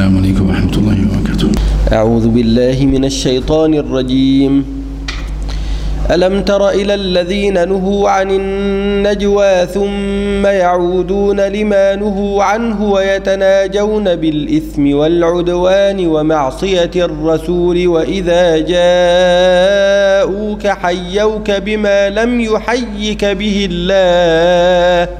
السلام عليكم ورحمة الله وبركاته. أعوذ بالله من الشيطان الرجيم. ألم تر إلى الذين نهوا عن النجوى ثم يعودون لما نهوا عنه ويتناجون بالإثم والعدوان ومعصية الرسول وإذا جاءوك حيوك بما لم يحيك به الله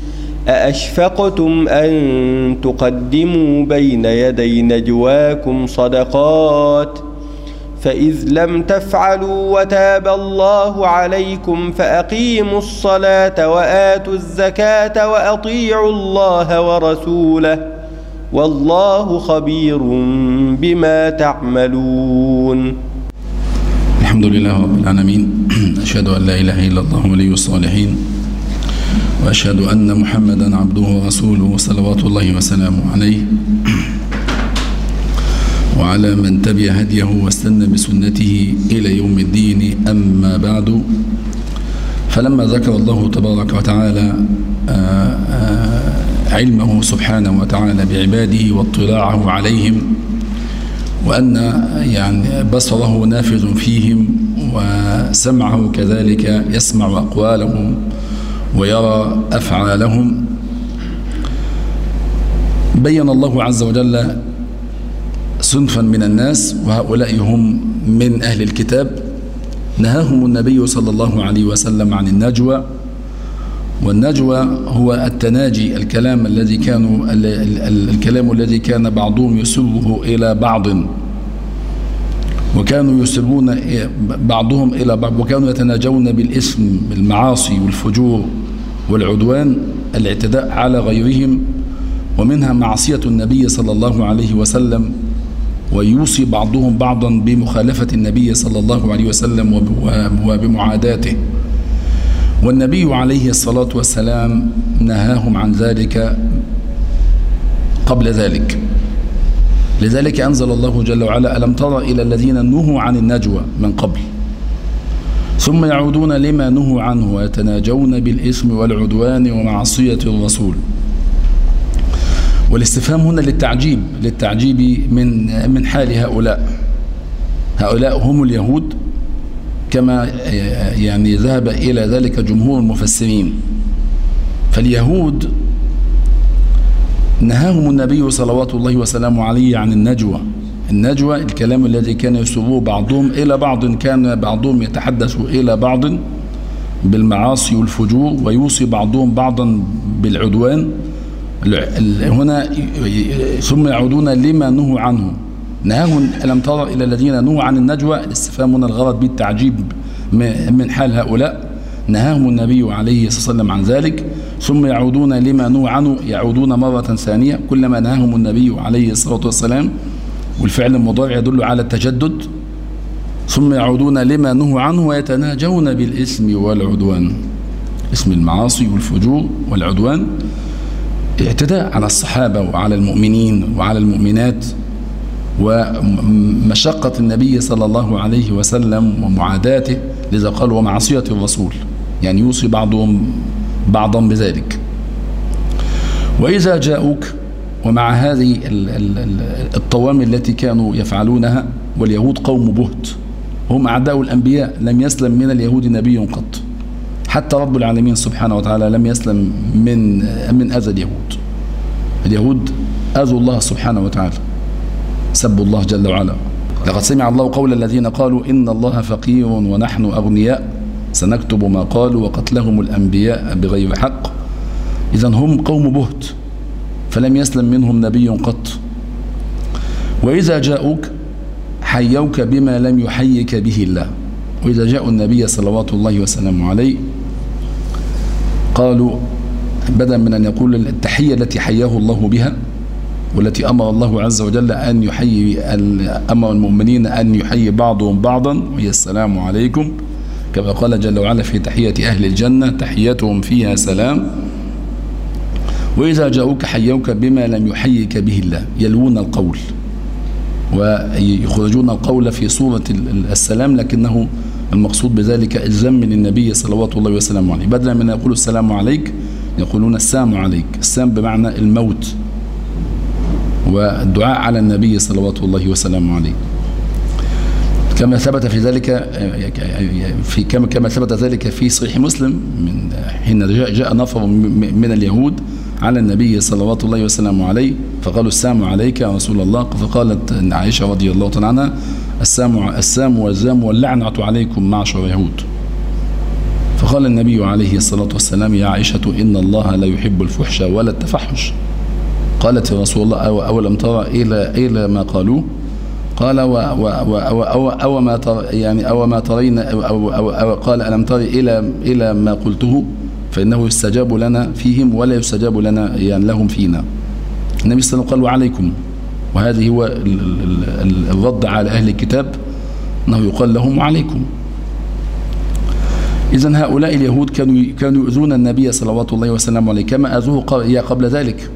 أأشفقتم أن تقدموا بين يدي نجواكم صدقات فإذ لم تفعلوا وتاب الله عليكم فأقيموا الصلاة وآتوا الزكاة وأطيعوا الله ورسوله والله خبير بما تعملون. الحمد لله رب العالمين. أشهد أن لا إله إلا الله ولي الصالحين. وأشهد أن محمدا عبده ورسوله صلوات الله وسلامه عليه. وعلى من تبع هديه واستنى بسنته إلى يوم الدين أما بعد. فلما ذكر الله تبارك وتعالى علمه سبحانه وتعالى بعباده واطلاعه عليهم وأن يعني بصره نافذ فيهم وسمعه كذلك يسمع أقوالهم ويرى أفعالهم. بين الله عز وجل صنفا من الناس وهؤلاء هم من أهل الكتاب. نهاهم النبي صلى الله عليه وسلم عن النجوى والنجوى هو التناجي الكلام الذي كانوا الكلام الذي كان بعضهم يسره إلى بعض. وكانوا يسرون بعضهم إلى بعض وكانوا يتناجون بالإسم بالمعاصي والفجور والعدوان الاعتداء على غيرهم ومنها معصية النبي صلى الله عليه وسلم ويوصي بعضهم بعضا بمخالفة النبي صلى الله عليه وسلم وبمعاداته. والنبي عليه الصلاة والسلام نهاهم عن ذلك قبل ذلك. لذلك أنزل الله جل وعلا ألم تر إلى الذين نهوا عن النجوى من قبل؟ ثم يعودون لما نهوا عنه ويتناجون بالإثم والعدوان ومعصية الرسول. والاستفهام هنا للتعجيب للتعجيب من من حال هؤلاء. هؤلاء هم اليهود كما يعني ذهب إلى ذلك جمهور المفسرين. فاليهود نهاهم النبي صلوات الله وسلامه عليه عن النجوى. النجوى الكلام الذي كان يسروه بعضهم إلى بعض كان بعضهم يتحدث إلى بعض بالمعاصي والفجور ويوصي بعضهم بعضا بالعدوان. هنا ثم يعودون لما نهوا عنه. نهاهم ألم ترى إلى الذين نهوا عن النجوى؟ الاستفهام هنا الغرض بالتعجيب من حال هؤلاء. نهاهم النبي عليه الصلاة والسلام عن ذلك. ثم يعودون لما نهوا عنه يعودون مرة ثانية كلما نهاهم النبي عليه الصلاة والسلام والفعل المضارع يدل على التجدد. ثم يعودون لما نهوا عنه ويتناجون بالإثم والعدوان. اسم المعاصي والفجور والعدوان. اعتداء على الصحابة وعلى المؤمنين وعلى المؤمنات ومشقة النبي صلى الله عليه وسلم ومعاداته لذا قال ومعصية الرسول. يعني يوصي بعضهم بعضا بذلك. وإذا جاءوك ومع هذه الطوام التي كانوا يفعلونها واليهود قوم بهت هم أعداء الأنبياء لم يسلم من اليهود نبي قط. حتى رب العالمين سبحانه وتعالى لم يسلم من من أذى اليهود. اليهود أذوا الله سبحانه وتعالى. سبوا الله جل وعلا. لقد سمع الله قول الذين قالوا إن الله فقير ونحن أغنياء. سنكتب ما قالوا وقتلهم الأنبياء بغير حق. إذا هم قوم بهت فلم يسلم منهم نبي قط. وإذا جاءوك حيوك بما لم يحيك به الله. وإذا جاءوا النبي صلوات الله وسلامه عليه قالوا بدلا من أن يقول التحية التي حياه الله بها والتي أمر الله عز وجل أن يحيي أمر المؤمنين أن يحيي بعضهم بعضا وهي السلام عليكم. كما قال جل وعلا في تحية أهل الجنة تحيتهم فيها سلام. وإذا جاءوك حيوك بما لم يحيك به الله يلوون القول. ويخرجون القول في صورة السلام لكنه المقصود بذلك الزم من النبي صلوات الله وسلامه عليه. بدلا من يقول السلام عليك يقولون السام عليك. السام بمعنى الموت. والدعاء على النبي صلوات الله وسلامه عليه. كما ثبت في ذلك في كما كما ثبت ذلك في صحيح مسلم من حين جاء, جاء نفر من اليهود على النبي صلوات الله وسلامه عليه فقالوا السلام عليك يا رسول الله. فقالت عائشة رضي الله تعالى عنها السام السام والزام واللعنة عليكم معشر يهود فقال النبي عليه الصلاة والسلام يا عائشة إن الله لا يحب الفحش ولا التفحش. قالت يا رسول الله أو أولم ترى إلى إلى ما قالوه؟ قال و و و أو, أو, ما تر يعني أو ما ترين أو, أو, أو, أو قال ألم تري إلى إلى ما قلته؟ فإنه يستجاب لنا فيهم ولا يستجاب لنا يعني لهم فينا. النبي صلى الله عليه وسلم قال وعليكم. وهذه هو الرد على أهل الكتاب أنه يقال لهم وعليكم. إذا هؤلاء اليهود كانوا كانوا يؤذون النبي صلوات الله وسلامه عليه كما أذوه قبل ذلك.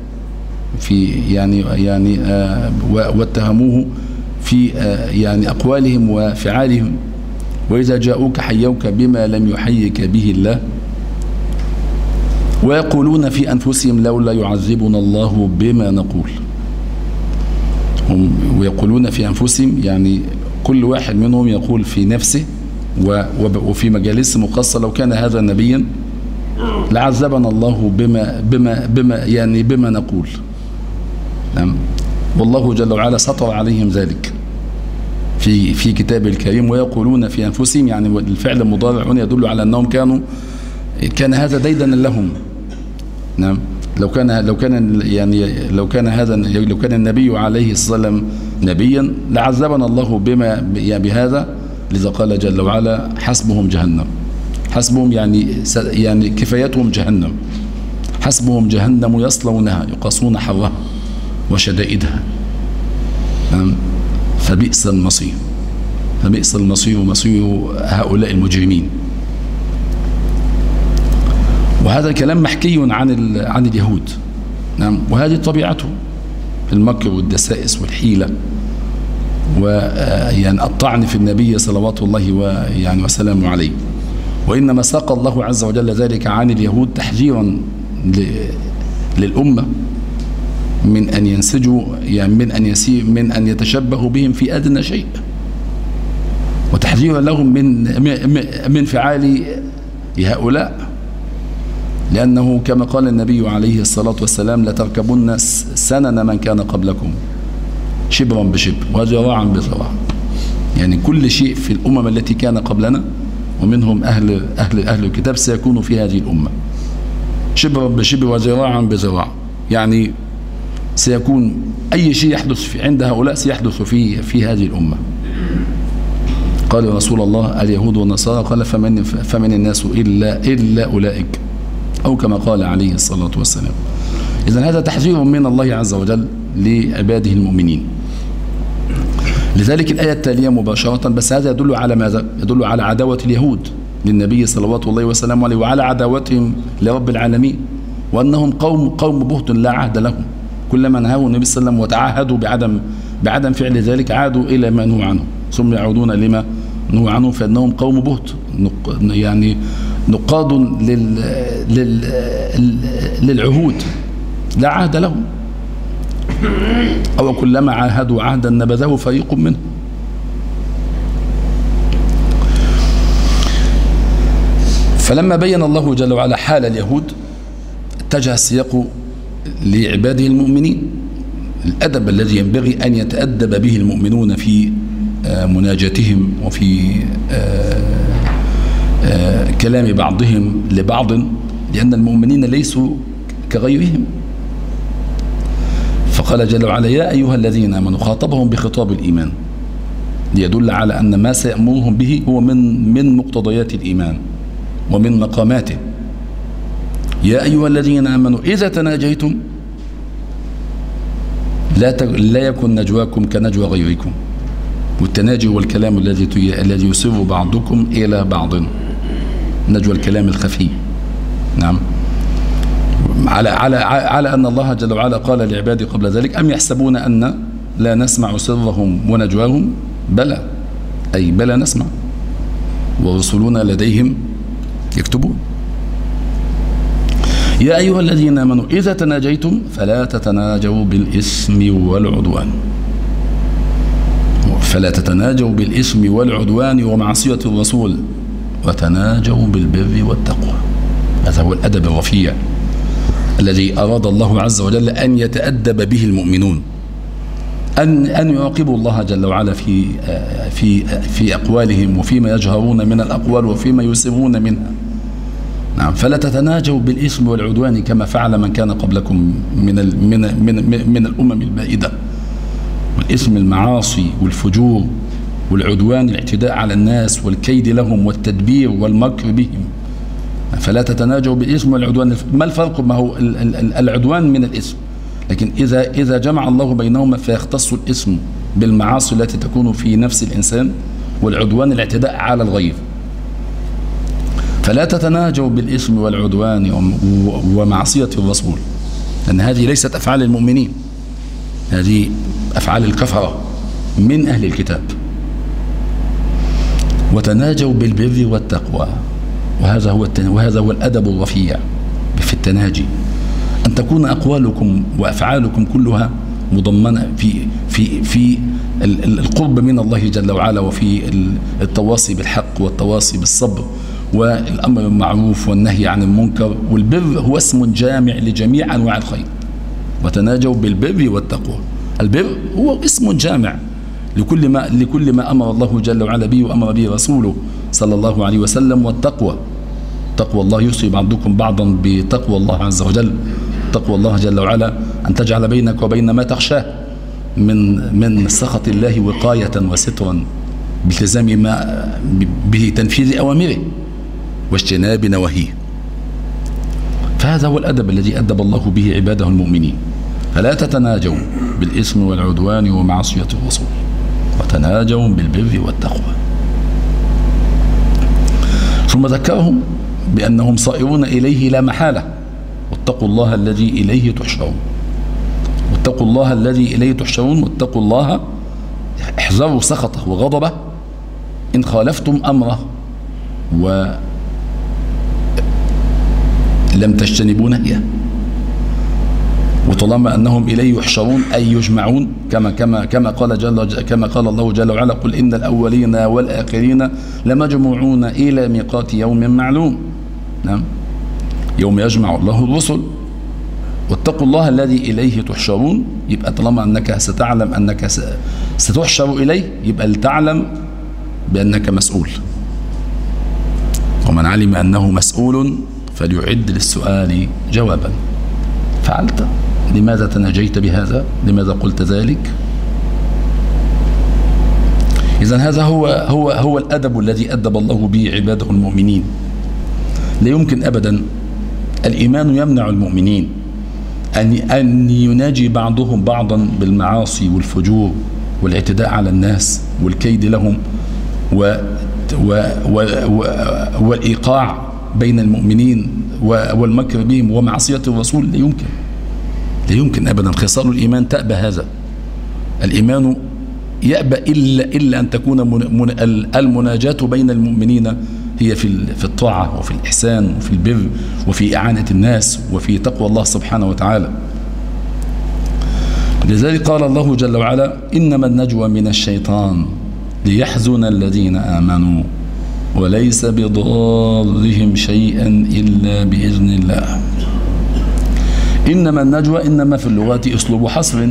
في يعني يعني آه واتهموه في آه يعني أقوالهم وفعالهم وإذا جاءوك حيوك بما لم يحيك به الله. ويقولون في أنفسهم لولا يعذبنا الله بما نقول. هم ويقولون في أنفسهم يعني كل واحد منهم يقول في نفسه وفي مجالس مقصة لو كان هذا نبيا لعذبنا الله بما بما بما يعني بما نقول. نعم. والله جل وعلا سطر عليهم ذلك. في في كتابه الكريم ويقولون في أنفسهم يعني الفعل المضارع هنا يدل على أنهم كانوا كان هذا ديدنا لهم. نعم. لو كان لو كان يعني لو كان هذا لو كان النبي عليه الصلاة والسلام نبيا لعذبنا الله بما بهذا. لذا قال جل وعلا حسبهم جهنم. حسبهم يعني يعني كفايتهم جهنم. حسبهم جهنم يصلونها يقاسون حرها وشدائدها. نعم. فبئس المصير. فبئس المصير مصير هؤلاء المجرمين. وهذا الكلام محكي عن عن اليهود. نعم وهذه طبيعته. المكر والدسائس والحيلة. ويعني الطعن في النبي صلوات الله ويعني وسلامه عليه. وإنما ساق الله عز وجل ذلك عن اليهود تحذيرا للأمة. من أن ينسجوا يعني من أن يسير من أن يتشبهوا بهم في أدنى شيء. وتحذيرا لهم من من فعال هؤلاء. لأنه كما قال النبي عليه الصلاة والسلام لتركبن سنن من كان قبلكم. شبرا بشبر وذراعا بذراع. يعني كل شيء في الأمم التي كان قبلنا ومنهم أهل, أهل, أهل الكتاب سيكون في هذه الأمة. شبرا بشبر وذراعا بذراع. يعني سيكون أي شيء يحدث في عند هؤلاء سيحدث في في هذه الأمة. قال رسول الله اليهود والنصارى قال فمن, فمن الناس إلا, إلا أولئك. أو كما قال عليه الصلاة والسلام. إذا هذا تحذير من الله عز وجل لعباده المؤمنين. لذلك الآية التالية مباشرة بس هذا يدل على ماذا؟ يدل على عداوة اليهود للنبي صلوات الله وسلامه عليه وعلى عداوتهم لرب العالمين وأنهم قوم قوم بهت لا عهد لهم. كلما نهوا النبي صلى الله عليه وسلم وتعهدوا بعدم بعدم فعل ذلك عادوا إلى ما نهوا عنه. ثم يعودون لما نهوا عنه فإنهم قوم بهت. يعني نقاد لل لل للعهود. لا عهد لهم. أو كلما عاهدوا عهدا نبذه فريق منهم فلما بين الله جل وعلا حال اليهود اتجه السياق لعباده المؤمنين الأدب الذي ينبغي أن يتأدب به المؤمنون في آه، مناجاتهم وفي آه، آه، كلام بعضهم لبعض لأن المؤمنين ليسوا كغيرهم. فقال جل وعلا يا أيها الذين آمنوا خاطبهم بخطاب الإيمان ليدل على أن ما سيأمرهم به هو من من مقتضيات الإيمان ومن مقاماته. يا أيها الذين آمنوا إذا تناجيتم لا لا يكن نجواكم كنجوى غيركم. والتناجي هو الكلام الذي الذي يسر بعضكم إلى بعض. نجوى الكلام الخفي. نعم. على على على أن الله جل وعلا قال لعباده قبل ذلك أم يحسبون أن لا نسمع سرهم ونجواهم؟ بلى. أي بلى نسمع. ورسلنا لديهم يكتبون. يا أيها الذين آمنوا إذا تناجيتم فلا تتناجوا بالإثم والعدوان. فلا تتناجوا بالإثم والعدوان ومعصية الرسول وتناجوا بالبر والتقوى. هذا هو الأدب الرفيع الذي أراد الله عز وجل أن يتأدب به المؤمنون أن أن يراقبوا الله جل وعلا في في في أقوالهم وفيما يجهرون من الأقوال وفيما يسرون منها. نعم. فلا تتناجوا بالإثم والعدوان كما فعل من كان قبلكم من من من من الأمم البائدة. والإثم المعاصي والفجور والعدوان الاعتداء على الناس والكيد لهم والتدبير والمكر بهم. فلا تتناجوا بالإثم والعدوان. ما الفرق؟ ما هو العدوان من الإثم. لكن إذا إذا جمع الله بينهما فيختص الإثم بالمعاصي التي تكون في نفس الإنسان والعدوان الاعتداء على الغير. فلا تتناجوا بالإثم والعدوان ومعصية الرسول لأن هذه ليست أفعال المؤمنين هذه أفعال الكفرة من أهل الكتاب. وتناجوا بالبر والتقوى وهذا هو وهذا هو الأدب الرفيع في التناجي. أن تكون أقوالكم وأفعالكم كلها مضمنة في في في القرب من الله جل وعلا وفي التواصي بالحق والتواصي بالصبر والأمر بالمعروف والنهي عن المنكر والبر هو اسم جامع لجميع أنواع الخير. وتناجوا بالبر والتقوى. البر هو اسم جامع لكل ما لكل ما أمر الله جل وعلا به وأمر به رسوله صلى الله عليه وسلم والتقوى. تقوى الله يوصي بعضكم بعضا بتقوى الله عز وجل. تقوى الله جل وعلا أن تجعل بينك وبين ما تخشاه من من سخط الله وقاية وسترا بالتزام ما به تنفيذ أوامره. واجتناب نواهيه. فهذا هو الأدب الذي أدب الله به عباده المؤمنين. فلا تتناجوا بالإثم والعدوان ومعصية الرسول. وتناجوا بالبر والتقوى. ثم ذكرهم بأنهم صائرون إليه لا محالة. واتقوا الله الذي إليه تحشرون. واتقوا الله الذي إليه تحشرون. واتقوا الله احذروا سخطه وغضبه. إن خالفتم أمره ولم تجتنبوا نهيه وطالما أنهم إليه يحشرون أي يجمعون كما كما كما قال جل كما قال الله جل وعلا قل إن الأولين والآخرين لمجموعون إلى ميقات يوم معلوم. نعم. يوم يجمع الله الرسل. واتقوا الله الذي إليه تحشرون. يبقى طالما أنك ستعلم أنك ستحشر إليه يبقى لتعلم بأنك مسؤول. ومن علم أنه مسؤول فليعد للسؤال جوابا. فعلت. لماذا تناجيت بهذا؟ لماذا قلت ذلك؟ إذا هذا هو هو هو الأدب الذي أدب الله به عباده المؤمنين. لا يمكن أبدا. الإيمان يمنع المؤمنين. أن أن يناجي بعضهم بعضا بالمعاصي والفجور والاعتداء على الناس والكيد لهم و و و و والإيقاع بين المؤمنين والمكر بهم ومعصية الرسول لا يمكن. لا يمكن أبدا. خصال الإيمان تأبى هذا. الإيمان يأبى إلا, إلا أن تكون المناجاة بين المؤمنين. هي في في الطاعة وفي الإحسان وفي البر وفي إعانة الناس وفي تقوى الله سبحانه وتعالى. لذلك قال الله جل وعلا إنما النجوى من الشيطان ليحزن الذين آمنوا. وليس بضارهم شيئا إلا بإذن الله. إنما النجوى إنما في اللغات أسلوب حصر.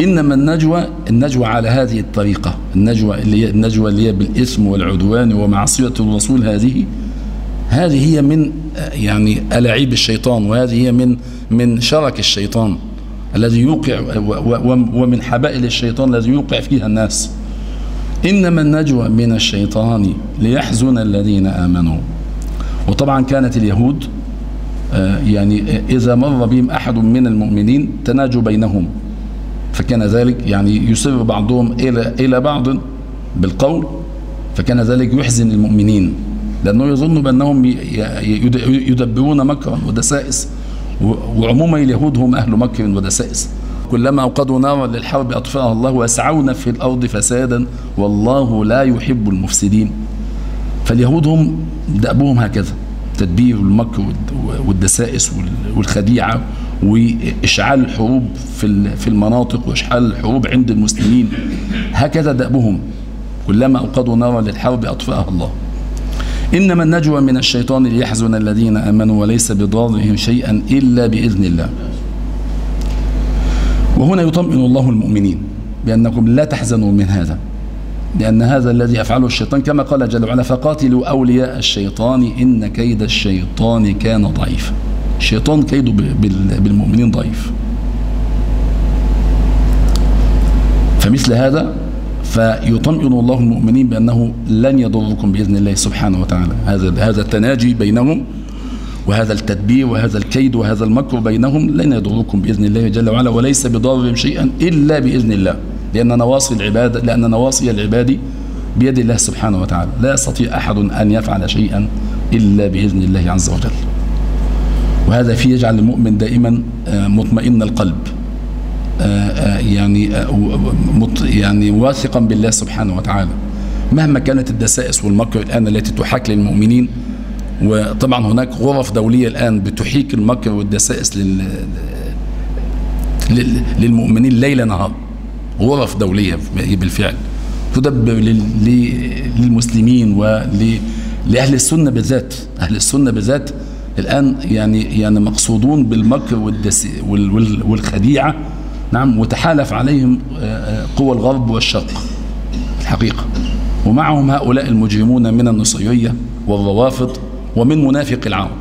إنما النجوى النجوى على هذه الطريقة. النجوى اللي هي النجوى اللي هي بالإثم والعدوان ومعصية الرسول هذه هذه هي من يعني ألاعيب الشيطان وهذه هي من من شرك الشيطان الذي يوقع ومن حبائل الشيطان الذي يوقع فيها الناس. إنما النجوى من الشيطان ليحزن الذين آمنوا. وطبعا كانت اليهود يعني إذا مر بهم أحد من المؤمنين تناجوا بينهم. فكان ذلك يعني يصر بعضهم إلى إلى بعض بالقول فكان ذلك يحزن المؤمنين. لأنه يظن بأنهم يدبرون مكرا ودسائس وعموما اليهود هم أهل مكر ودسائس. كلما أوقدوا نارا للحرب أطفأها الله ويسعون في الأرض فسادا والله لا يحب المفسدين. فاليهود هم دأبهم هكذا تدبير المكر والدسائس والخديعة وإشعال الحروب في في المناطق وإشعال الحروب عند المسلمين. هكذا دأبهم كلما أوقدوا نارا للحرب أطفأها الله. إنما النجوى من الشيطان ليحزن الذين آمنوا وليس بضارهم شيئا إلا بإذن الله. وهنا يطمئن الله المؤمنين بأنكم لا تحزنوا من هذا لأن هذا الذي يفعله الشيطان كما قال جل وعلا فقاتلوا أولياء الشيطان إن كيد الشيطان كان ضعيفا. الشيطان كيده بالمؤمنين ضعيف. فمثل هذا فيطمئن الله المؤمنين بأنه لن يضركم بإذن الله سبحانه وتعالى. هذا هذا التناجي بينهم وهذا التدبير وهذا الكيد وهذا المكر بينهم لن يضركم بإذن الله جل وعلا وليس بضارهم شيئا إلا بإذن الله لأن نواصي العباد لأن نواصي العباد بيد الله سبحانه وتعالى. لا يستطيع أحد أن يفعل شيئا إلا بإذن الله عز وجل. وهذا فيه يجعل المؤمن دائما مطمئن القلب يعني يعني واثقا بالله سبحانه وتعالى. مهما كانت الدسائس والمكر الآن التي تحاك للمؤمنين وطبعا هناك غرف دولية الآن بتحيك المكر والدسائس لل للمؤمنين ليل نهار. غرف دولية بالفعل. تدبر للمسلمين ولأهل السنة بالذات. أهل السنة بالذات الآن يعني يعني مقصودون بالمكر والخديعة. نعم وتحالف عليهم قوى الغرب والشرق. الحقيقة. ومعهم هؤلاء المجرمون من النصيرية والروافض. ومن منافق العرب.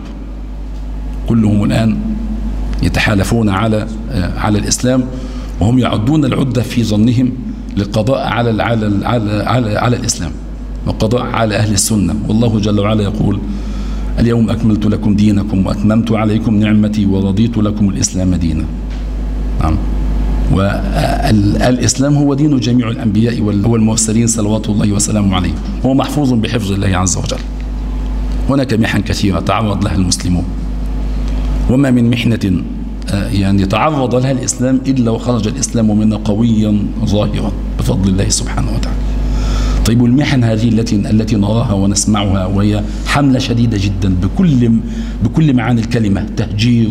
كلهم الآن يتحالفون على على الإسلام وهم يعدون العدة في ظنهم للقضاء على على على على, على الإسلام والقضاء على أهل السنة. والله جل وعلا يقول اليوم أكملت لكم دينكم وأتممت عليكم نعمتي ورضيت لكم الإسلام دينا. نعم. والإسلام هو دين جميع الأنبياء والمرسلين صلوات الله وسلامه عليه هو محفوظ بحفظ الله عز وجل. هناك محن كثيرة تعرض لها المسلمون. وما من محنة يعني تعرض لها الإسلام إلا وخرج الإسلام منها قويا ظاهرا بفضل الله سبحانه وتعالى. طيب المحن هذه التي التي نراها ونسمعها وهي حملة شديدة جدا بكل بكل معاني الكلمة تهجير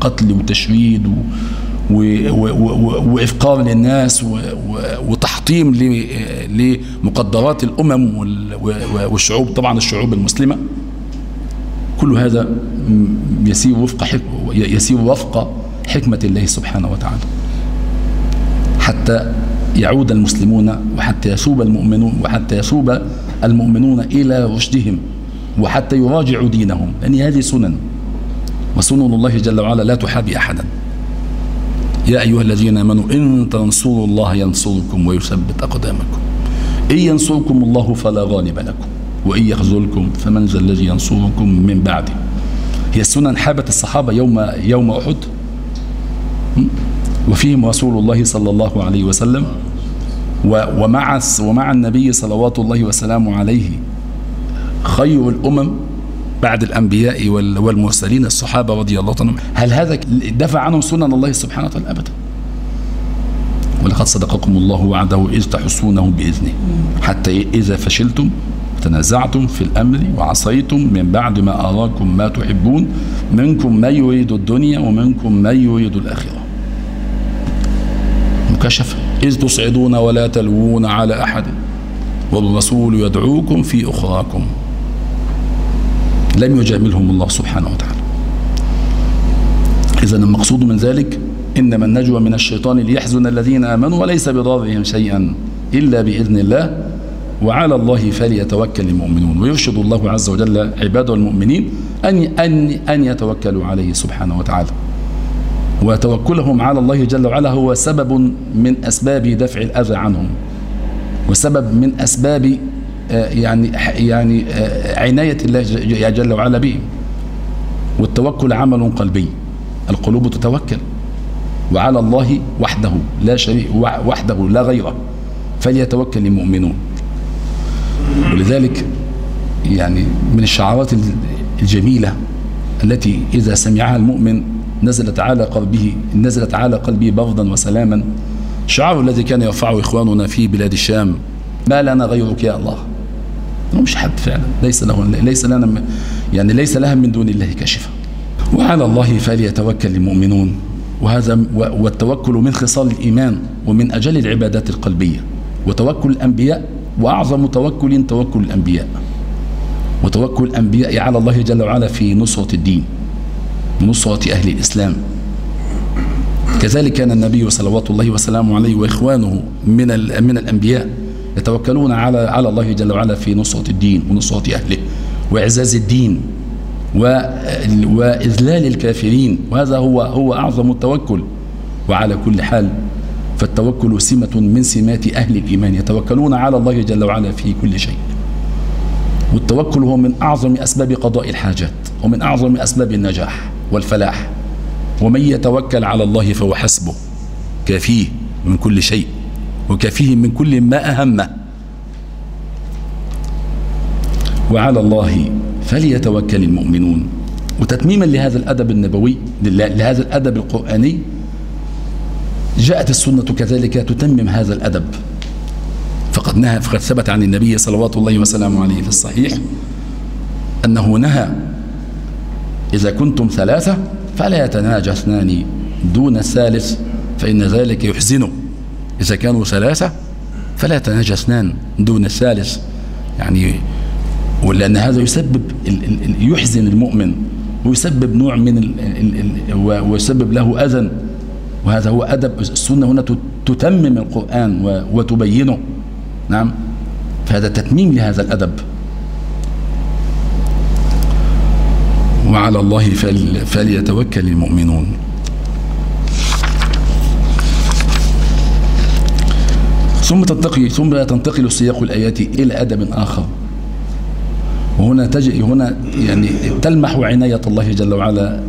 وقتل وتشريد و وإفقار للناس وتحطيم لمقدرات الأمم والشعوب طبعا الشعوب المسلمة. كل هذا يسير وفق يسير وفق حكمة الله سبحانه وتعالى. حتى يعود المسلمون وحتى يسوب المؤمنون وحتى يسوب المؤمنون إلى رشدهم وحتى يراجعوا دينهم. لأن هذه سنن. وسنن الله جل وعلا لا تحابي أحدا. يا أيها الذين آمنوا إن تنصروا الله ينصركم ويثبت أقدامكم. إن ينصركم الله فلا غالب لكم وإن يخذلكم فمن ذا الذي ينصركم من بعده. هي السنة انحابت الصحابة يوم يوم أحد؟ وفيهم رسول الله صلى الله عليه وسلم ومع ومع النبي صلوات الله وسلامه عليه خير الأمم بعد الأنبياء والمرسلين الصحابة رضي الله عنهم. هل هذا دفع عنهم سنن الله سبحانه وتعالى؟ أبدا. ولقد صدقكم الله وعده إذ تحسونه بإذنه. حتى إذا فشلتم تنازعتم في الأمر وعصيتم من بعد ما أراكم ما تحبون. منكم من يريد الدنيا ومنكم من يريد الآخرة. مكشفة إذ تصعدون ولا تلوون على أحد والرسول يدعوكم في أخراكم. لم يجاملهم الله سبحانه وتعالى. إذا المقصود من ذلك إنما النجوى من الشيطان ليحزن الذين آمنوا وليس بضارهم شيئا إلا بإذن الله وعلى الله فليتوكل المؤمنون. ويرشد الله عز وجل عباده المؤمنين أن أن أن يتوكلوا عليه سبحانه وتعالى. وتوكلهم على الله جل وعلا هو سبب من أسباب دفع الأذى عنهم وسبب من أسباب يعني يعني عناية الله جل وعلا بهم والتوكل عمل قلبي. القلوب تتوكل. وعلى الله وحده لا شريك وحده لا غيره. فليتوكل المؤمنون. ولذلك يعني من الشعارات الجميلة التي إذا سمعها المؤمن نزلت على قلبه نزلت على قلبه بردا وسلاما. شعار الذي كان يرفعه إخواننا في بلاد الشام ما لنا غيرك يا الله. مش حد فعلا. ليس له ليس لنا يعني ليس لها من دون الله كاشفة. وعلى الله فليتوكل المؤمنون. وهذا والتوكل من خصال الإيمان ومن أجل العبادات القلبية. وتوكل الأنبياء وأعظم توكل توكل الأنبياء. وتوكل الأنبياء على الله جل وعلا في نصرة الدين نصرة أهل الإسلام. كذلك كان النبي صلوات الله وسلامه عليه وإخوانه من من الأنبياء يتوكلون على على الله جل وعلا في نصرة الدين ونصرة أهله وإعزاز الدين وإذلال الكافرين. وهذا هو هو أعظم التوكل. وعلى كل حال فالتوكل سمة من سمات أهل الإيمان يتوكلون على الله جل وعلا في كل شيء. والتوكل هو من أعظم أسباب قضاء الحاجات ومن أعظم أسباب النجاح والفلاح. ومن يتوكل على الله فهو حسبه كافيه من كل شيء. وكافيه من كل ما أهمه وعلى الله فليتوكل المؤمنون. وتتميما لهذا الأدب النبوي لهذا الأدب القرآني جاءت السنة كذلك تتمم هذا الأدب. فقد نهى فقد ثبت عن النبي صلوات الله وسلامه عليه في الصحيح أنه نهى إذا كنتم ثلاثة فلا يتناجى اثنان دون الثالث فإن ذلك يحزنه. إذا كانوا ثلاثة فلا يتناجى اثنان دون الثالث. يعني ولأن هذا يسبب يحزن المؤمن ويسبب نوع من ويسبب له أذى. وهذا هو أدب. السنة هنا تتمم القرآن وتبينه. نعم. فهذا تتميم لهذا الأدب. وعلى الله فليتوكل المؤمنون. ثم تنتقل ثم تنتقل سياق الآيات إلى أدب آخر. وهنا تجي هنا يعني تلمح عناية الله جل وعلا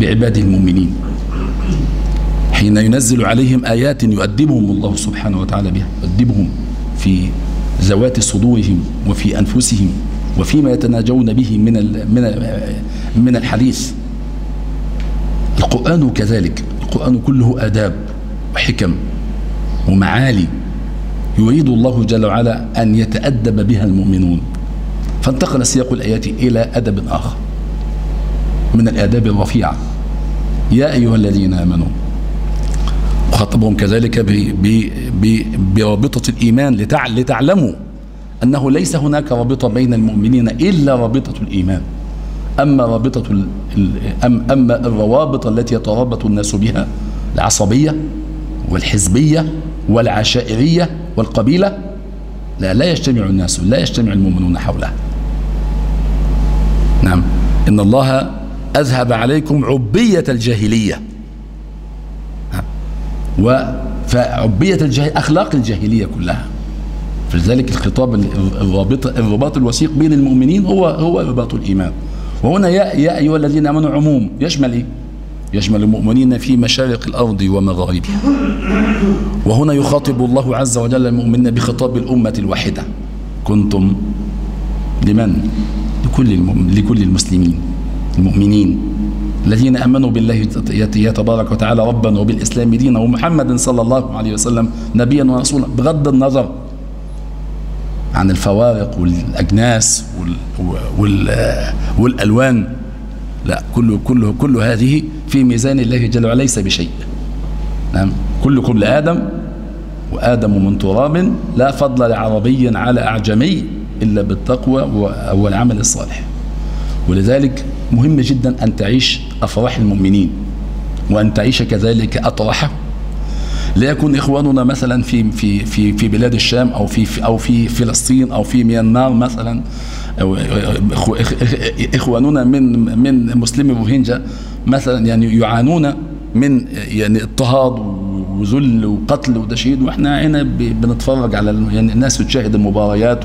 بعباده المؤمنين. حين ينزل عليهم آيات يؤدبهم الله سبحانه وتعالى بها. يؤدبهم في ذوات صدورهم وفي أنفسهم وفيما يتناجون به من من من الحديث. القرآن كذلك. القرآن كله آداب وحكم. ومعالي يريد الله جل وعلا أن يتأدب بها المؤمنون. فانتقل سياق الآيات إلى أدب آخر من الآداب الرفيعة. يا أيها الذين آمنوا خطبهم كذلك برابطة الإيمان لتعلموا أنه ليس هناك رابطة بين المؤمنين إلا رابطة الإيمان. أما رابطة أما الروابط التي يترابط الناس بها العصبية والحزبية والعشائرية والقبيلة لا لا يجتمع الناس لا يجتمع المؤمنون حولها نعم. إن الله أذهب عليكم عبية الجاهلية. فعبية الجاهل أخلاق الجاهلية كلها. فلذلك الخطاب الرابط الرباط الوثيق بين المؤمنين هو هو رباط الإيمان. وهنا يا, يا أيها الذين آمنوا عموم يشمل إيه؟ يشمل المؤمنين في مشارق الأرض ومغاربها. وهنا يخاطب الله عز وجل المؤمنين بخطاب الأمة الواحدة. كنتم لمن؟ لكل, لكل المسلمين. المؤمنين الذين آمنوا بالله يتبارك وتعالى ربا وبالإسلام دينا ومحمد صلى الله عليه وسلم نبيا ورسولا بغض النظر عن الفوارق والأجناس والألوان. لا كل كل كل هذه في ميزان الله جل وعلا ليس بشيء. نعم. كلكم لآدم وآدم من تراب لا فضل لعربي على أعجمي إلا بالتقوى والعمل الصالح. ولذلك مهم جدا أن تعيش أفراح المؤمنين وأن تعيش كذلك أطرحه لا يكون إخواننا مثلا في في في في بلاد الشام أو في أو في فلسطين أو في ميانمار مثلا. أو إخواننا من من مسلمي روهينجا مثلا يعني يعانون من يعني اضطهاد وذل وقتل وتشهيد وإحنا هنا بنتفرج على يعني الناس تشاهد المباريات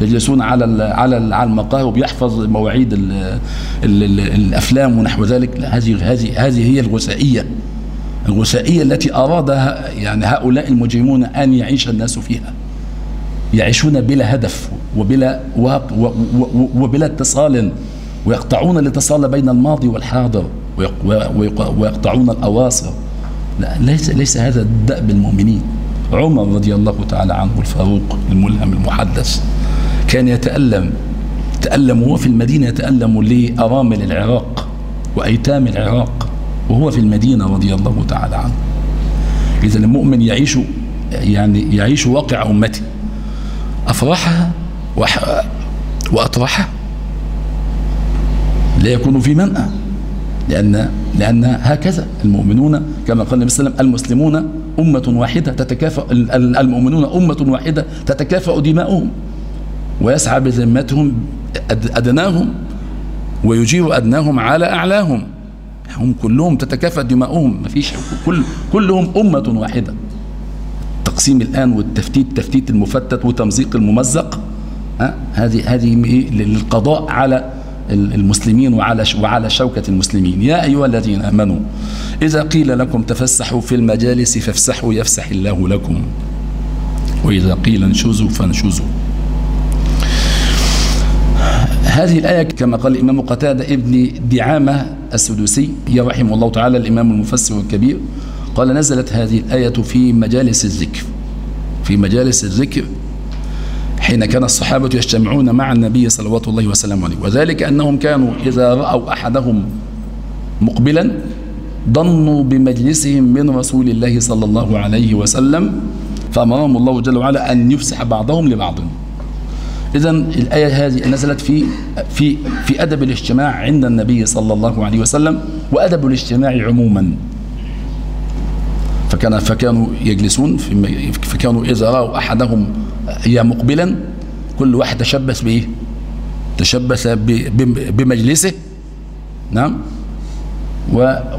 ويجلسون على على على المقاهي وبيحفظ مواعيد ال ال ال الأفلام ونحو ذلك. هذه هذه هذه هي الغثائيه الغثائيه التي أرادها يعني هؤلاء المجرمون أن يعيش الناس فيها. يعيشون بلا هدف وبلا وبلا اتصال ويقطعون الاتصال بين الماضي والحاضر ويقطعون الأواصر. لا ليس ليس هذا دأب المؤمنين. عمر رضي الله تعالى عنه الفاروق الملهم المحدث كان يتألم تألم وهو في المدينة يتألم لأرامل العراق وأيتام العراق. وهو في المدينة رضي الله تعالى عنه. إذا المؤمن يعيش يعني يعيش واقع أمته. أفرحها وأطرحها. لا يكون في منأى لأن لأن هكذا المؤمنون كما قال النبي صلى الله عليه وسلم المسلمون أمة واحدة تتكافأ المؤمنون أمة واحدة تتكافأ دماؤهم ويسعى بذمتهم أدناهم ويجير أدناهم على أعلاهم. هم كلهم تتكافأ دماؤهم. ما فيش كل كلهم أمة واحدة. التقسيم الآن والتفتيت تفتيت المفتت وتمزيق الممزق هذه هذه إيه؟ للقضاء على المسلمين وعلى وعلى شوكة المسلمين. يا أيها الذين آمنوا إذا قيل لكم تفسحوا في المجالس فافسحوا يفسح الله لكم. وإذا قيل انشزوا فانشزوا. هذه الآية كما قال الإمام قتادة ابن دعامة السدوسي رحمه الله تعالى الإمام المفسر الكبير قال نزلت هذه الآية في مجالس الذكر. في مجالس الذكر حين كان الصحابة يجتمعون مع النبي صلوات الله وسلامه عليه. وذلك أنهم كانوا إذا رأوا أحدهم مقبلا ضنوا بمجلسهم من رسول الله صلى الله عليه وسلم فأمرهم الله جل وعلا أن يفسح بعضهم لبعض. إذا الآية هذه نزلت في في في أدب الاجتماع عند النبي صلى الله عليه وسلم وأدب الاجتماع عموما. فكان فكانوا يجلسون فكانوا إذا رأوا أحدهم يا مقبلا كل واحد تشبث بإيه تشبث بمجلسه. نعم.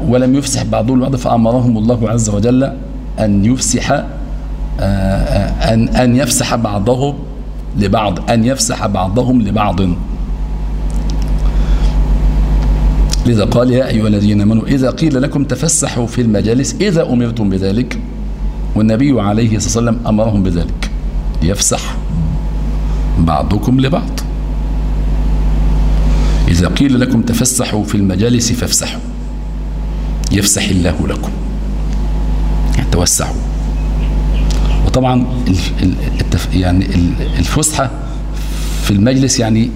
ولم يفسح بعضهم البعض فأمرهم الله عز وجل أن يفسح آه، آه، أن أن يفسح بعضهم لبعض أن يفسح بعضهم لبعض. لذا قال يا أيها الذين آمنوا إذا قيل لكم تفسحوا في المجالس إذا أمرتم بذلك والنبي عليه الصلاة والسلام أمرهم بذلك يفسح بعضكم لبعض. إذا قيل لكم تفسحوا في المجالس فافسحوا يفسح الله لكم يعني توسعوا. وطبعا يعني الفسحة في المجلس يعني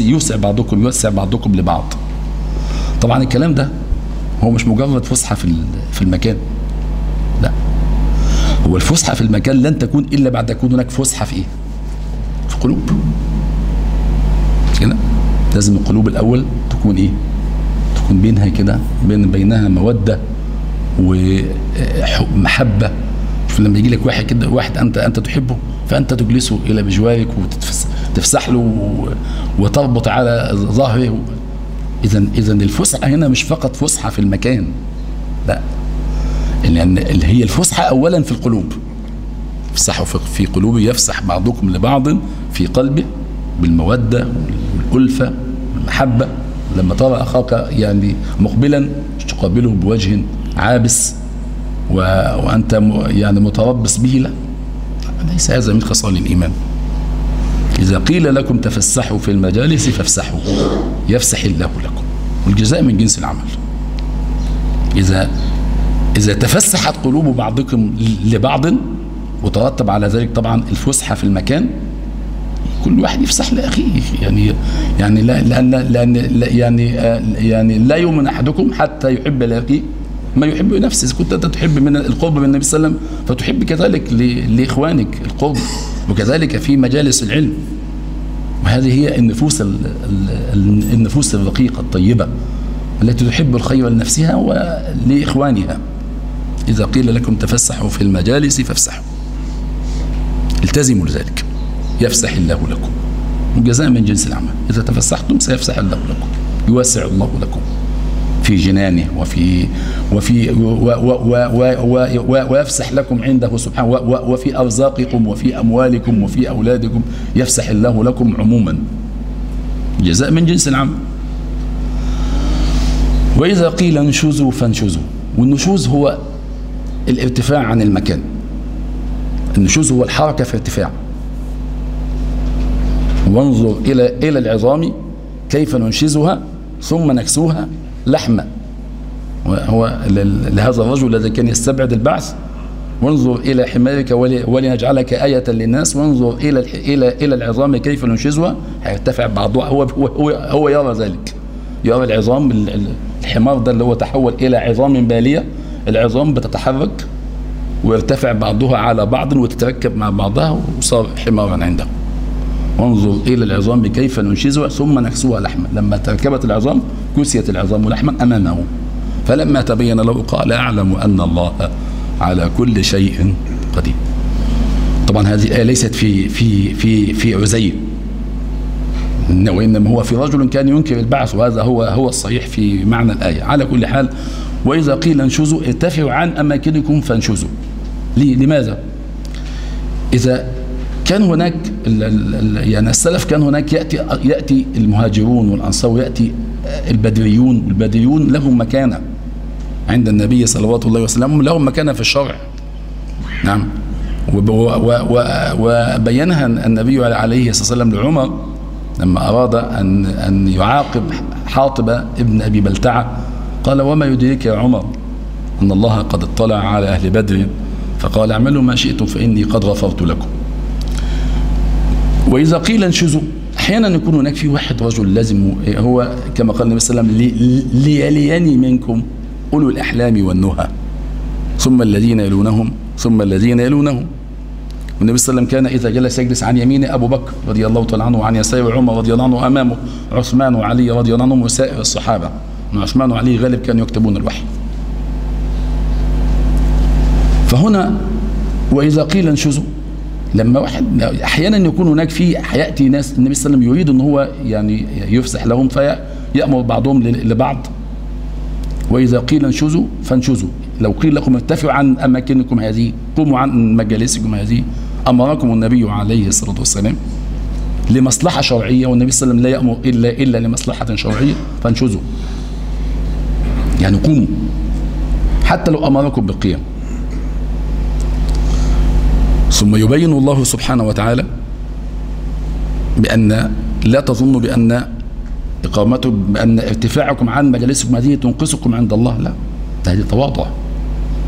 يوسع بعضكم يوسع بعضكم لبعض. طبعا الكلام ده هو مش مجرد فسحة في في المكان. لا. هو الفسحة في المكان لن تكون إلا بعد تكون هناك فسحة في إيه؟ في قلوب. كده؟ لازم القلوب الأول تكون إيه؟ تكون بينها كده بين بينها مودة ومحبة فلما يجي لك واحد كده واحد أنت أنت تحبه فأنت تجلسه إلى بجوارك وتفسح له وتربط على ظهره. إذا إذا الفسحة هنا مش فقط فسحة في المكان لا. لأن اللي هي الفسحة أولا في القلوب. افسحوا في قلوب يفسح بعضكم لبعض في قلبه بالمودة والألفة والمحبة لما ترى أخاك يعني مقبلا تقابله بوجه عابس. وأنت يعني متربص به لا. ليس هذا من خصال الإيمان. إذا قيل لكم تفسحوا في المجالس فافسحوا. يفسح الله لكم. والجزاء من جنس العمل. إذا إذا تفسحت قلوب بعضكم لبعض وترتب على ذلك طبعا الفسحة في المكان كل واحد يفسح لأخيه. يعني يعني لا لأن لا يعني يعني لا يؤمن أحدكم حتى يحب لأخيه ما يحب لنفسه إذا كنت أنت تحب من القرب من النبي صلى الله عليه وسلم فتحب كذلك لإخوانك القرب. وكذلك في مجالس العلم. وهذه هي النفوس النفوس الرقيقة الطيبة التي تحب الخير لنفسها ولإخوانها. إذا قيل لكم تفسحوا في المجالس فافسحوا. التزموا لذلك. يفسح الله لكم. وجزاء من جنس العمل. إذا تفسحتم سيفسح الله لكم. يوسع الله لكم. في جنانه وفي وفي ويفسح لكم عنده سبحانه وفي أرزاقكم وفي أموالكم وفي أولادكم يفسح الله لكم عموما. جزاء من جنس العمل. وإذا قيل انشزوا فانشزوا. والنشوز هو الارتفاع عن المكان. النشوز هو الحركة في ارتفاع. وانظر إلى إلى العظام كيف ننشزها ثم نكسوها. لحما وهو لهذا الرجل الذي كان يستبعد البعث وانظر إلى حمارك ولنجعلك آية للناس وانظر إلى إلى إلى العظام كيف ننشزها. هيرتفع بعضها هو هو هو يرى ذلك. يرى العظام الحمار ده اللي هو تحول إلى عظام بالية. العظام بتتحرك ويرتفع بعضها على بعض وتتركب مع بعضها وصار حمارا عنده وانظر إلى العظام كيف ننشزها ثم نكسوها لحما لما تركبت العظام كسيت العظام لحما أمامه. فلما تبين له قال أعلم أن الله على كل شيء قدير. طبعا هذه الآية ليست في في في في عزير. وإنما هو في رجل كان ينكر البعث وهذا هو هو الصحيح في معنى الآية. على كل حال وإذا قيل انشزوا ارتفعوا عن أماكنكم فانشزوا. لماذا؟ إذا كان هناك يعني السلف كان هناك يأتي, يأتي المهاجرون والأنصار ويأتي البدريون والبدريون لهم مكانة عند النبي صلوات الله وسلامه لهم مكانة في الشرع. نعم. وبينها النبي عليه الصلاة والسلام لعمر لما أراد أن, أن يعاقب حاطب ابن أبي بلتعة قال وما يدريك يا عمر أن الله قد اطلع على أهل بدر؟ فقال اعملوا ما شئتم فإني قد غفرت لكم. وإذا قيل انشزوا أحيانا يكون هناك في واحد رجل لازم هو كما قال النبي صلى الله عليه وسلم ليليني منكم أولو الأحلام والنهى. ثم الذين يلونهم ثم الذين يلونهم. والنبي صلى الله عليه وسلم كان إذا جلس يجلس عن يمينه أبو بكر رضي الله تعالى عنه وعن يساره عمر رضي الله عنه أمامه عثمان وعلي رضي الله عنهم وسائر الصحابة. عثمان وعلي غالب كانوا يكتبون الوحي. فهنا وإذا قيل انشزوا لما واحد أحيانا يكون هناك في ياتي ناس النبي صلى الله عليه وسلم يريد إن هو يعني يفسح لهم فيأمر بعضهم لبعض. وإذا قيل انشزوا فانشزوا. لو قيل لكم ارتفعوا عن أماكنكم هذه قوموا عن مجالسكم هذه أمركم النبي عليه الصلاة والسلام لمصلحة شرعية والنبي صلى الله عليه وسلم لا يأمر الا إلا لمصلحة شرعية فانشزوا. يعني قوموا. حتى لو أمركم بالقيام. ثم يبين الله سبحانه وتعالى بأن لا تظنوا بأن إقامته بأن ارتفاعكم عن مجالسكم هذه تنقصكم عند الله. لا. هذه تواضع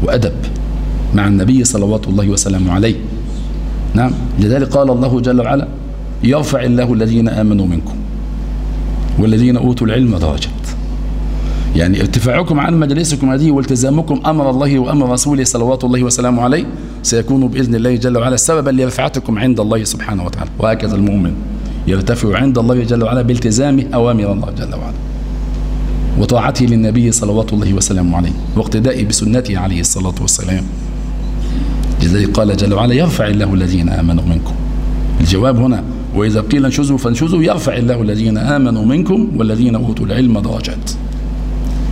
وأدب مع النبي صلوات الله وسلامه عليه. نعم. لذلك قال الله جل وعلا يرفع الله الذين آمنوا منكم والذين أوتوا العلم درجات يعني ارتفاعكم عن مجالسكم هذه والتزامكم أمر الله وأمر رسوله صلوات الله وسلامه عليه سيكون بإذن الله جل وعلا سببا لرفعتكم عند الله سبحانه وتعالى. وهكذا المؤمن يرتفع عند الله جل وعلا بالتزام أوامر الله جل وعلا وطاعته للنبي صلوات الله وسلامه عليه واقتدائه بسنته عليه الصلاة والسلام. لذلك قال جل وعلا يرفع الله الذين آمنوا منكم. الجواب هنا وإذا قيل انشزوا فانشزوا يرفع الله الذين آمنوا منكم والذين أوتوا العلم درجات.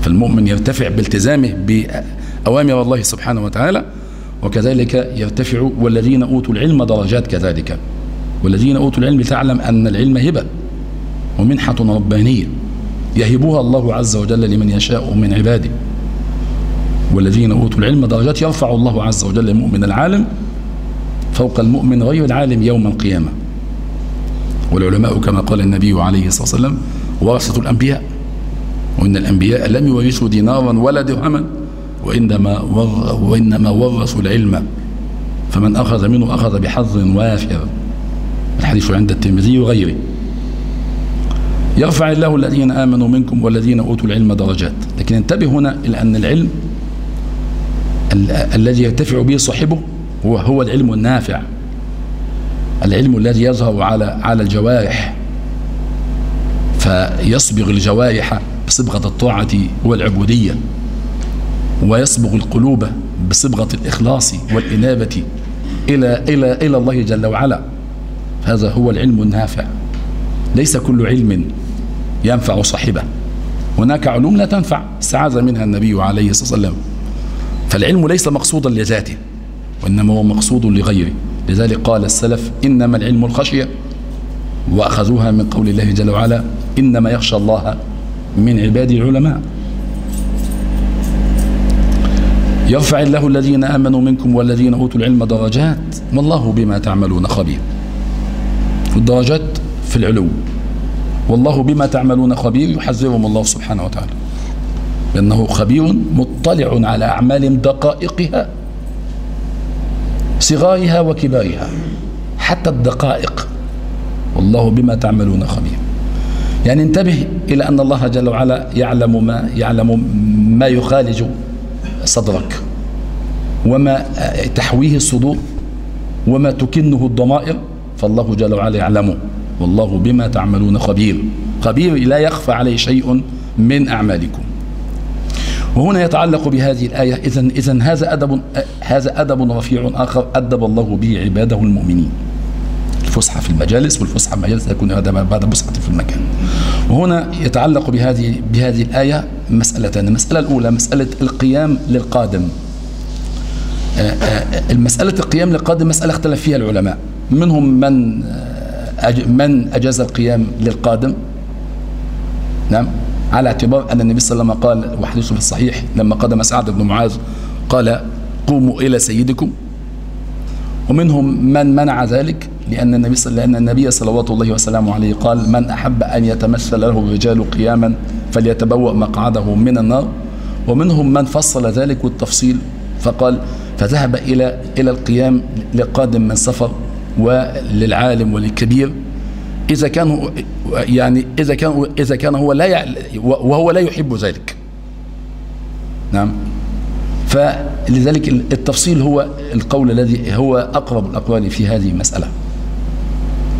فالمؤمن يرتفع بالتزامه أوامر الله سبحانه وتعالى وكذلك يرتفع والذين أوتوا العلم درجات كذلك. والذين أوتوا العلم تعلم أن العلم هبة ومنحة ربانية يهبها الله عز وجل لمن يشاء من عباده. والذين أوتوا العلم درجات يرفع الله عز وجل المؤمن العالم فوق المؤمن غير العالم يوم القيامة. والعلماء كما قال النبي عليه الصلاة والسلام ورثة الأنبياء وإن الأنبياء لم يورثوا دينارا ولا درهما وإنما, وإنما ورثوا العلم. فمن أخذ منه أخذ بحظ وافر. الحديث عند الترمذي وغيره. يرفع الله الذين آمنوا منكم والذين أوتوا العلم درجات. لكن انتبه هنا إلى أن العلم الذي يرتفع به صاحبه هو هو العلم النافع. العلم الذي يظهر على على الجوارح. فيصبغ الجوارح. بصبغة الطاعة والعبودية ويصبغ القلوب بصبغة الإخلاص والإنابة إلى إلى إلى الله جل وعلا. هذا هو العلم النافع. ليس كل علم ينفع صاحبه. هناك علوم لا تنفع استعاذ منها النبي عليه الصلاة والسلام. فالعلم ليس مقصودا لذاته وإنما هو مقصود لغيره. لذلك قال السلف إنما العلم الخشية وأخذوها من قول الله جل وعلا إنما يخشى الله من عباد العلماء. يرفع الله الذين آمنوا منكم والذين أوتوا العلم درجات والله بما تعملون خبير. الدرجات في العلو. والله بما تعملون خبير يحذرهم الله سبحانه وتعالى. لأنه خبير مطلع على أعمال دقائقها صغارها وكبارها. حتى الدقائق. والله بما تعملون خبير. يعني انتبه إلى أن الله جل وعلا يعلم ما يعلم ما يخالج صدرك وما تحويه الصدور وما تكنه الضمائر فالله جل وعلا يعلمه والله بما تعملون خبير. خبير لا يخفى عليه شيء من أعمالكم. وهنا يتعلق بهذه الآية إذا إذا هذا أدب هذا أدب رفيع آخر أدب الله به عباده المؤمنين. الفسحة في المجالس والفسحة في المجالس هذا بعد فسحة في المكان. وهنا يتعلق بهذه بهذه الآية مسألتان. المسألة الأولى مسألة القيام للقادم. المسألة القيام للقادم مسألة اختلف فيها العلماء. منهم من من أجاز القيام للقادم؟ نعم. على اعتبار أن النبي صلى الله عليه وسلم قال وحديثه في الصحيح لما قدم سعد بن معاذ قال قوموا إلى سيدكم. ومنهم من منع ذلك؟ لأن النبي صلى لأن النبي صلوات الله وسلامه عليه قال من أحب أن يتمثل له الرجال قياما فليتبوأ مقعده من النار ومنهم من فصل ذلك والتفصيل فقال فذهب إلى إلى القيام لقادم من سفر وللعالم وللكبير إذا كان يعني إذا كان إذا كان هو لا وهو لا يحب ذلك. نعم. فلذلك التفصيل هو القول الذي هو أقرب الأقوال في هذه المسألة.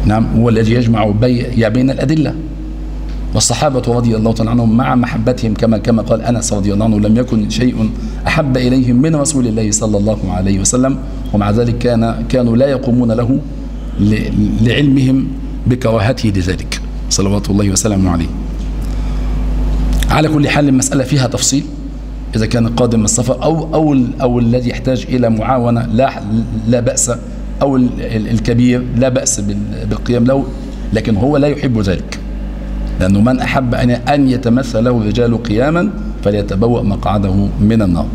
نعم هو الذي يجمع بي بين الأدلة. والصحابة رضي الله تعالى عنهم مع محبتهم كما كما قال أنس رضي الله عنه لم يكن شيء أحب إليهم من رسول الله صلى الله عليه وسلم. ومع ذلك كان كانوا لا يقومون له لعلمهم بكراهته لذلك. صلوات الله وسلامه عليه. على كل حال المسألة فيها تفصيل. إذا كان قادم السفر أو أو أو الذي يحتاج إلى معاونة لا لا بأس أو الكبير لا بأس بالقيام له لكن هو لا يحب ذلك. لأنه من أحب أن أن يتمثل له الرجال قياما فليتبوأ مقعده من النار.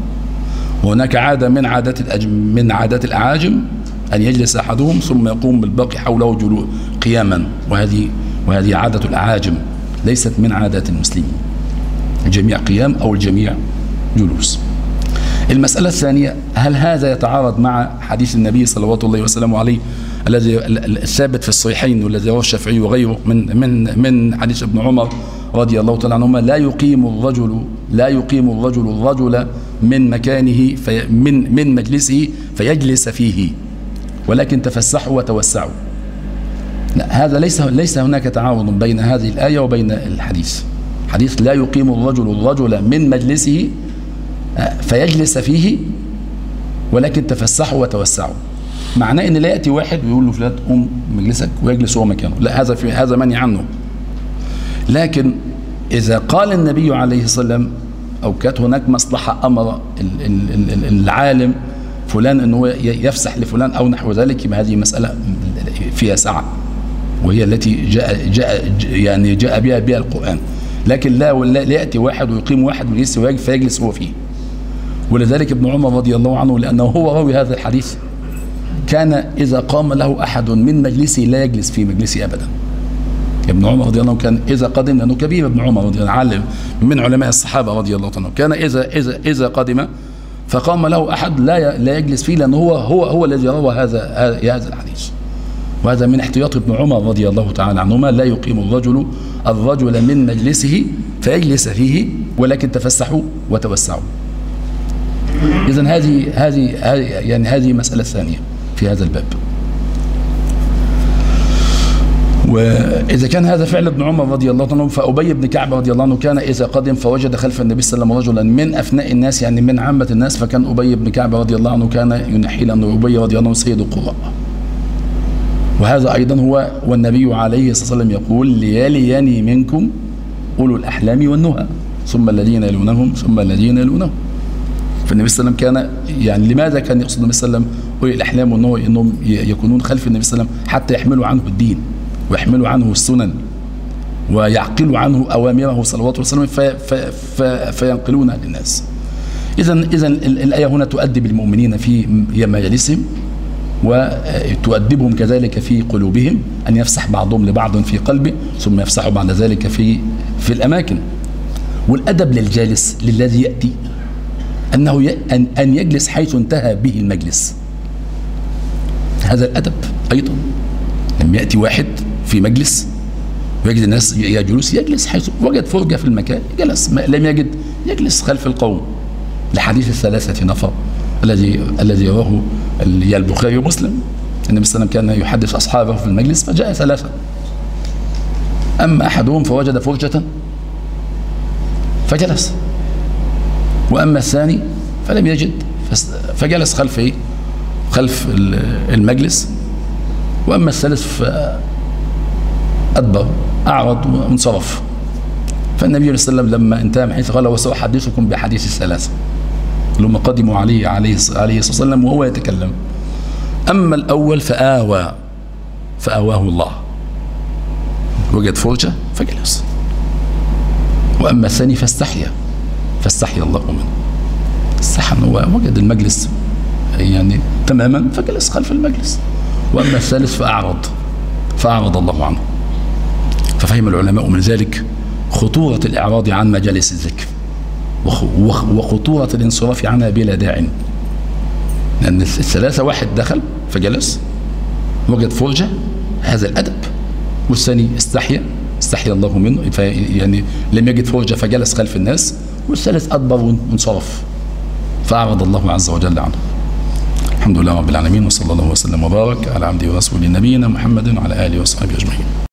وهناك عادة من عادات من عادات الأعاجم أن يجلس أحدهم ثم يقوم بالباقي حوله جلو قياما. وهذه وهذه عادة الأعاجم ليست من عادات المسلمين. الجميع قيام أو الجميع جلوس. المسألة الثانية هل هذا يتعارض مع حديث النبي صلوات الله وسلامه عليه الذي الثابت في الصحيحين والذي رواه الشافعي وغيره من من من حديث ابن عمر رضي الله تعالى عنهما؟ لا يقيم الرجل لا يقيم الرجل الرجل من مكانه في من من مجلسه فيجلس فيه ولكن تفسحوا وتوسعوا. لا هذا ليس ليس هناك تعارض بين هذه الآية وبين الحديث. حديث لا يقيم الرجل الرجل من مجلسه فيجلس فيه ولكن تفسحوا وتوسعوا. معناه إن لا يأتي واحد ويقول له فلان قوم مجلسك ويجلس هو مكانه. لا هذا في هذا منهي عنه. لكن إذا قال النبي عليه الصلاة والسلام أو كانت هناك مصلحة أمر العالم فلان أنه يفسح لفلان أو نحو ذلك هذه مسألة فيها سعة وهي التي جاء, جاء يعني جاء بها بها القرآن. لكن لا لا يأتي واحد ويقيم واحد مجلس فيجلس هو فيه. ولذلك ابن عمر رضي الله عنه لأنه هو راوي هذا الحديث كان إذا قام له أحد من مجلسه لا يجلس في مجلسه أبدا. ابن عمر رضي الله عنه كان إذا قدم لأنه كبير ابن عمر رضي الله عنه من علماء الصحابة رضي الله عنه كان إذا إذا إذا قدم فقام له أحد لا لا يجلس فيه لأنه هو هو هو الذي روى هذا هذا الحديث. وهذا من احتياط ابن عمر رضي الله تعالى عنهما. لا يقيم الرجل الرجل من مجلسه فيجلس فيه ولكن تفسحوا وتوسعوا. إذا هذه هذه يعني هذه مسألة ثانية في هذا الباب. وإذا كان هذا فعل ابن عمر رضي الله عنه فأبي بن كعب رضي الله عنه كان إذا قدم فوجد خلف النبي صلى الله عليه وسلم رجلا من أفناء الناس يعني من عامة الناس فكان أبي بن كعب رضي الله عنه كان ينحي لأنه أبي رضي الله عنه سيد القراء. وهذا أيضا هو والنبي عليه الصلاة والسلام يقول ليليني منكم أولو الأحلام والنهى ثم الذين يلونهم ثم الذين يلونهم. فالنبي صلى الله عليه وسلم كان يعني لماذا كان يقصد النبي صلى الله عليه وسلم أولي الأحلام والنهى إنهم يكونون خلف النبي صلى الله عليه وسلم حتى يحملوا عنه الدين ويحملوا عنه السنن ويعقلوا عنه أوامره صلوات وسلم في في فينقلونها للناس. إذا إذا الآية هنا تؤدب المؤمنين في مجالسهم وتؤدبهم كذلك في قلوبهم أن يفسح بعضهم لبعض في قلبه ثم يفسحوا بعد ذلك في في الأماكن. والأدب للجالس للذي يأتي أنه أن أن يجلس حيث انتهى به المجلس. هذا الأدب أيضا. لما يأتي واحد في مجلس ويجد الناس جلوس يجلس حيث وجد فرجة في المكان جلس ما لم يجد يجلس خلف القوم. لحديث الثلاثة نفر الذي الذي رواه البخاري ومسلم. النبي صلى الله عليه وسلم كان يحدث أصحابه في المجلس فجاء ثلاثة. أما أحدهم فوجد فرجة فجلس. وأما الثاني فلم يجد فجلس خلف خلف المجلس. وأما الثالث فأدبر أعرض وانصرف. فالنبي صلى الله عليه وسلم لما انتهى من حيث قال وسأحدثكم بحديث الثلاثة. لما قدموا عليه عليه عليه الصلاة والسلام وهو يتكلم. أما الأول فآوى فآواه الله. وجد فرجة فجلس. وأما الثاني فاستحيا. فاستحيا الله منه استحى وجد المجلس يعني تماما فجلس خلف المجلس. وأما الثالث فأعرض فأعرض الله عنه. ففهم العلماء من ذلك خطورة الإعراض عن مجالس الذكر وخطورة الانصراف عنها بلا داع. لأن الثلاثة واحد دخل فجلس وجد فرجة هذا الأدب. والثاني استحيا استحيا الله منه يعني لم يجد فرجة فجلس خلف الناس. والثالث أدبر وانصرف. فأعرض الله عز وجل عنه. الحمد لله رب العالمين وصلى الله وسلم وبارك على عبده ورسوله نبينا محمد وعلى آله وصحبه أجمعين.